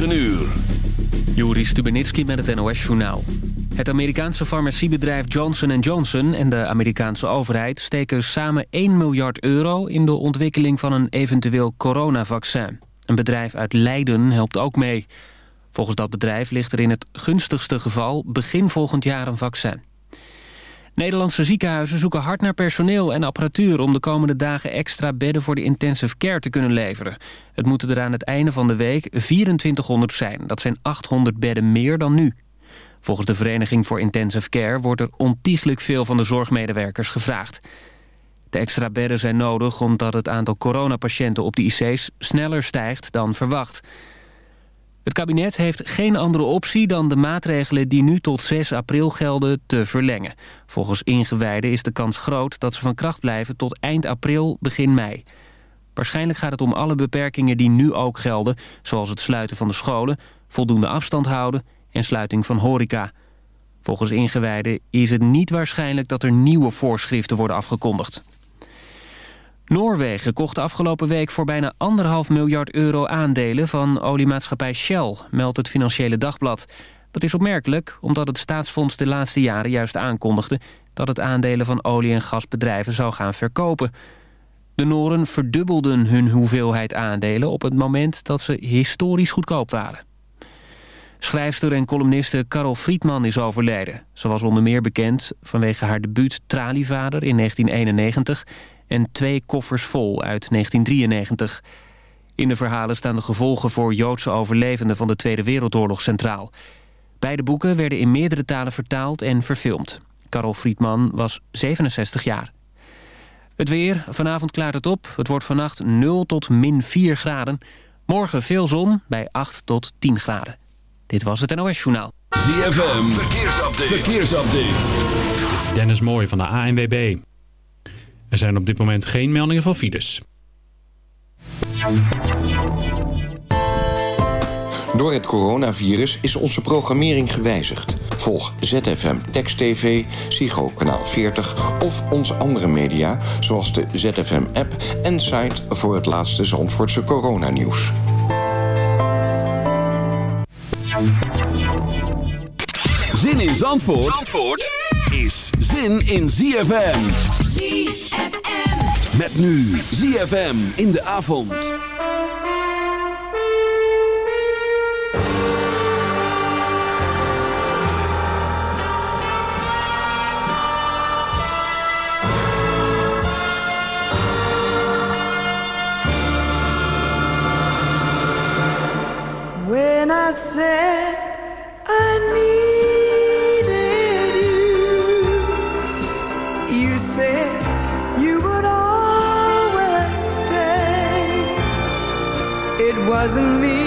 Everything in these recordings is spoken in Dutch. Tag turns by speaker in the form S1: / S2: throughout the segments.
S1: 9 uur.
S2: Juri Stubenitski met het NOS-journaal. Het Amerikaanse farmaciebedrijf Johnson Johnson en de Amerikaanse overheid... steken samen 1 miljard euro in de ontwikkeling van een eventueel coronavaccin. Een bedrijf uit Leiden helpt ook mee. Volgens dat bedrijf ligt er in het gunstigste geval begin volgend jaar een vaccin. Nederlandse ziekenhuizen zoeken hard naar personeel en apparatuur... om de komende dagen extra bedden voor de intensive care te kunnen leveren. Het moeten er aan het einde van de week 2400 zijn. Dat zijn 800 bedden meer dan nu. Volgens de Vereniging voor Intensive Care... wordt er ontiegelijk veel van de zorgmedewerkers gevraagd. De extra bedden zijn nodig omdat het aantal coronapatiënten op de IC's... sneller stijgt dan verwacht... Het kabinet heeft geen andere optie dan de maatregelen die nu tot 6 april gelden te verlengen. Volgens ingewijden is de kans groot dat ze van kracht blijven tot eind april, begin mei. Waarschijnlijk gaat het om alle beperkingen die nu ook gelden... zoals het sluiten van de scholen, voldoende afstand houden en sluiting van horeca. Volgens ingewijden is het niet waarschijnlijk dat er nieuwe voorschriften worden afgekondigd. Noorwegen kocht afgelopen week voor bijna anderhalf miljard euro aandelen van oliemaatschappij Shell, meldt het Financiële Dagblad. Dat is opmerkelijk, omdat het staatsfonds de laatste jaren juist aankondigde dat het aandelen van olie- en gasbedrijven zou gaan verkopen. De Noren verdubbelden hun hoeveelheid aandelen op het moment dat ze historisch goedkoop waren. Schrijfster en columniste Carol Friedman is overleden. Was onder meer bekend vanwege haar debuut Tralievader in 1991 en twee koffers vol uit 1993. In de verhalen staan de gevolgen voor Joodse overlevenden van de Tweede Wereldoorlog centraal. Beide boeken werden in meerdere talen vertaald en verfilmd. Karel Friedman was 67 jaar. Het weer, vanavond klaart het op. Het wordt vannacht 0 tot min 4 graden. Morgen veel zon bij 8 tot 10 graden. Dit was het NOS Journaal.
S1: ZFM, verkeersupdate. verkeersupdate.
S3: Dennis Mooij van de ANWB. Er zijn op dit moment geen meldingen van files.
S4: Door het coronavirus is onze programmering gewijzigd. Volg ZFM Text TV, Psycho Kanaal 40 of onze andere media... zoals de ZFM-app en site voor het laatste Zandvoortse coronanieuws.
S1: Zin in Zandvoort, Zandvoort? is zin in ZFM.
S5: ZFM.
S1: Met nu ZFM in de avond.
S6: When I said wasn't me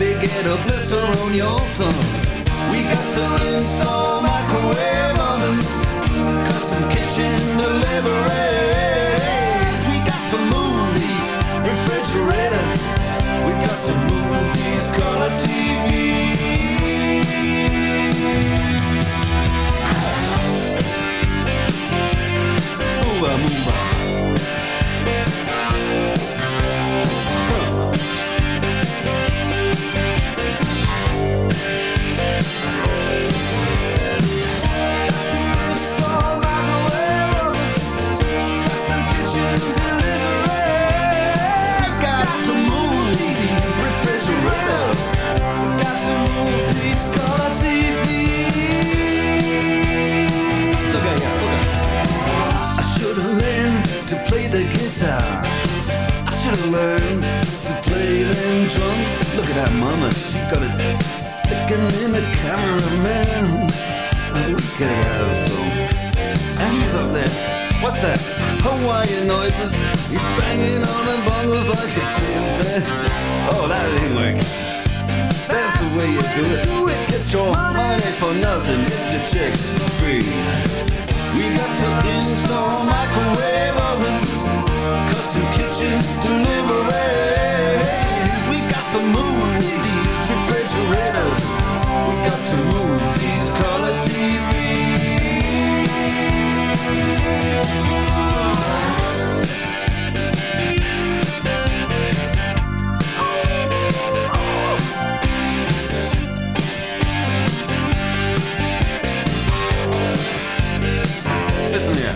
S7: Maybe get a blister on your thumb. We got to install microwave ovens, custom kitchen deliveries. We got to move these refrigerators. We got to move these color TVs. Move move mama, she got it sticking in the cameraman. Oh, we could have some. And he's up there. What's that? Hawaiian noises. He's banging on the bongos like a chimpanzee. Oh, that ain't working. That's the way you do it. do it. Get your money for nothing. Get your chicks for free. We got to install microwave oven, custom kitchen deliveries. We got to move refrigerators. We got to move these color Listen here,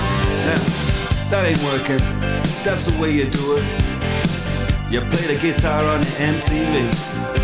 S7: now, that ain't working. That's the way you do it. You play the guitar on the MTV.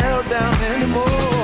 S8: held down anymore.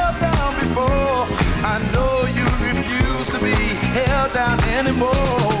S8: down anymore.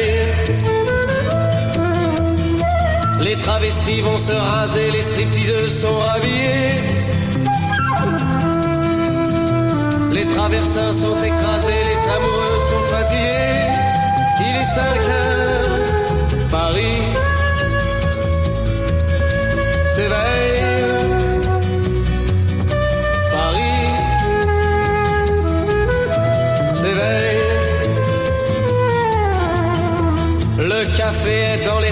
S9: Travestis vont se raser, les stripteaseuses sont rhabillées. Les traversins sont écrasés, les amoureux sont fatigués. Il est 5 heures, Paris s'éveille. Paris s'éveille. Le café est dans les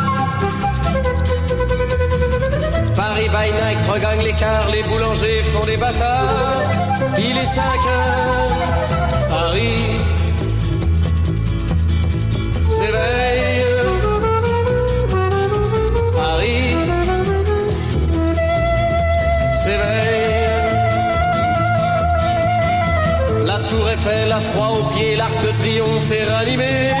S9: By night regagne l'écart, les boulangers font des bâtards. Il est 5 heures, Paris s'éveille. Paris s'éveille. La tour Eiffel, la froid aux pieds, l'arc de triomphe est ranimé.